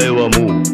eu amo.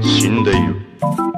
死んでいる「